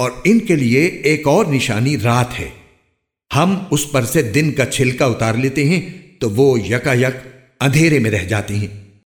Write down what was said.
और इनके लिए एक और निशानी रात है। हम उस पर से दिन का छिलका उतार लेते हैं तो वो यकायक अंधेरे में रह जाती हैं।